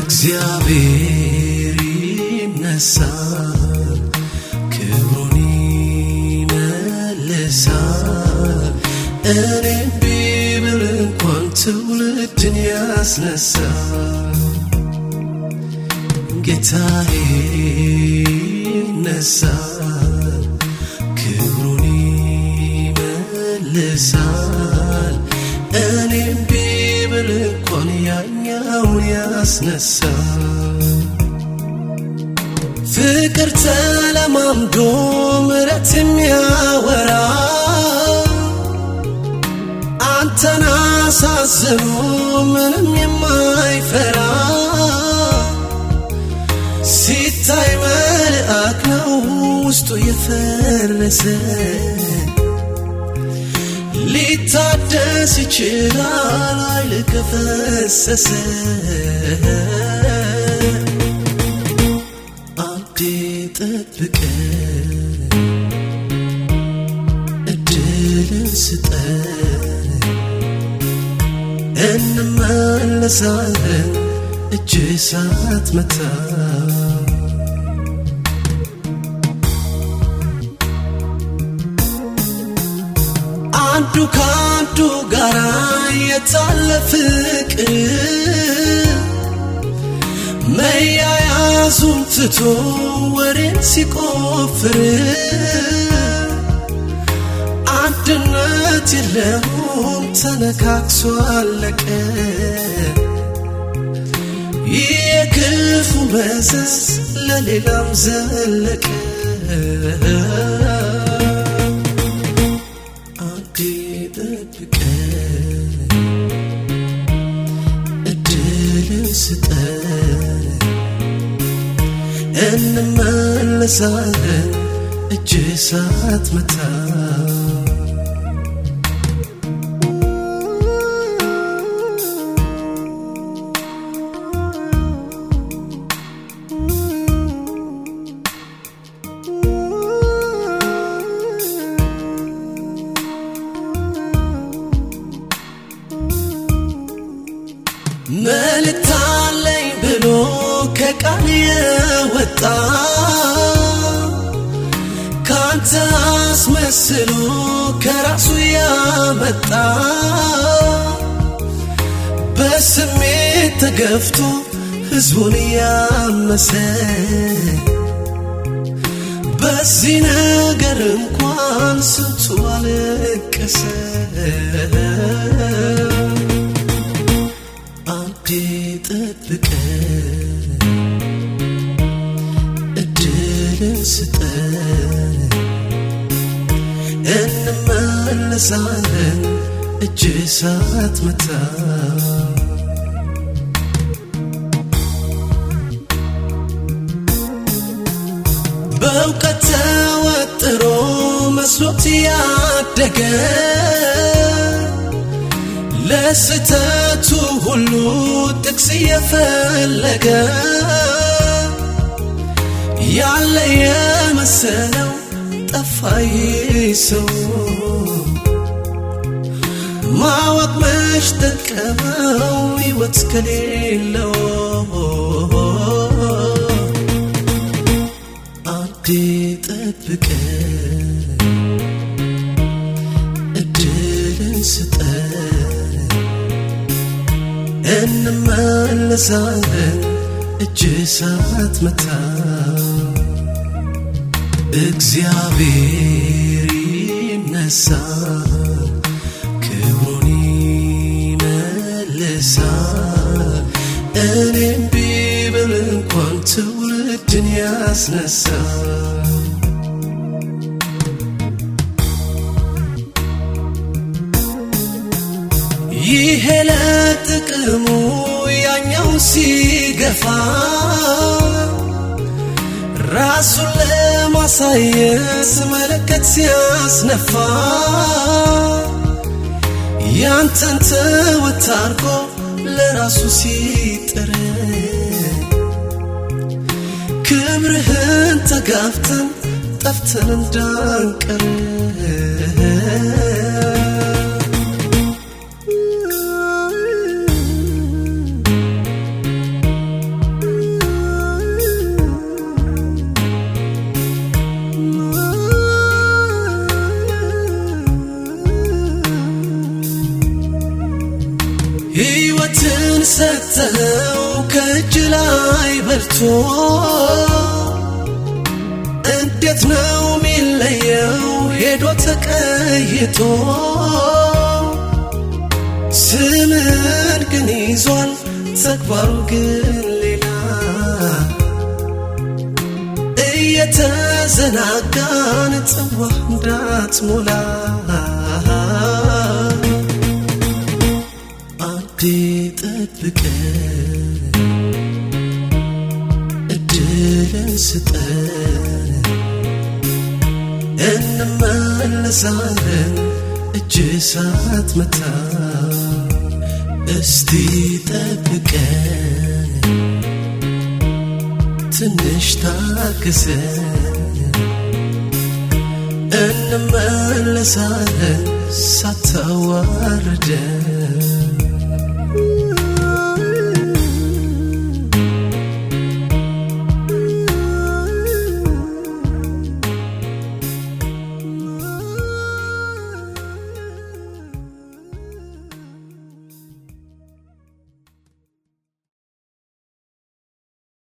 እግዚአብሔር ይነሳል፣ ክብሩን ይመልሳል። እኔም ቢምል እንኳን ትውልድን ያስነሳል። ጌታዬ ይነሳል፣ ክብሩን ይመልሳል። እኔም እንኳን ያኛውን ያስነሳል ፍቅር ተለማምዶ ምረት የሚያወራ አንተን አሳዝኖ ምንም የማይፈራ ሲታይ መልአክ ነው ውስጡ የፈረሰ ሊታደስ ይችላል ኃይል ከፈሰሰ አንዴ ጠብቀ እድልን ስጠን እንመለሳለን እጅ ሰዓት አንዱ ከአንዱ ጋር የታለ ፍቅር መያያዙን ትቶ ወሬን ሲቆፍር አንድነት የለውም ተነካክሶ አለቀ። ይህ የክፉ መዘዝ ለሌላም ዘለቀ እንመለሳለን እጅ ሰዓት መታ። መልእክት ብሎ ከቃል የወጣ አስመስሎ ከራሱ ያመጣ በስሜት ተገፍቶ ህዝቡን ያመሰ በዚህ ነገር እንኳን ስንቱ አለቀሰ። አንዴ ጠብቀ እድልን ስጠን እንመለሳለን እጅ ሰዓት መታ። በእውቀት ተወጥሮ መስሎት ያደገ ለስተቱ ሁሉ ጥቅስ የፈለገ ያለ የመሰለው طفاي ما وطمش تكاوي وتكليلو أنتي تبكي أجل ستار إنما اللي صادق أجي ساعات متار እግዚአብሔር ይነሳል ክብሩን ይመልሳል። እኔም ቢብል እንኳን ትውልድን ያስነሳል። ይሄ ለጥቅሙ ያኛው ሲገፋ ራሱን ለማሳየት መለከት ሲያስነፋ ያንተን ተወት አርጎ ለራሱ ሲጥር ክብርህን ተጋፍተን ጠፍተን እንዳንቀር የሰጠኸው ከእጅ ላይ በልቶ እንዴት ነው ሚለየው ሄዶ ተቀይቶ ስምን ግን ይዟል ተግባሩ ግን ሌላ። እየተዘናጋን ጽዋ እንዳትሞላ ጠብቀን እድልን ስጠን እንመለሳለን እጅ ሳትመታ እስቲ ጠብቀን ትንሽ ታግሰን እንመለሳለን ሳታዋርደን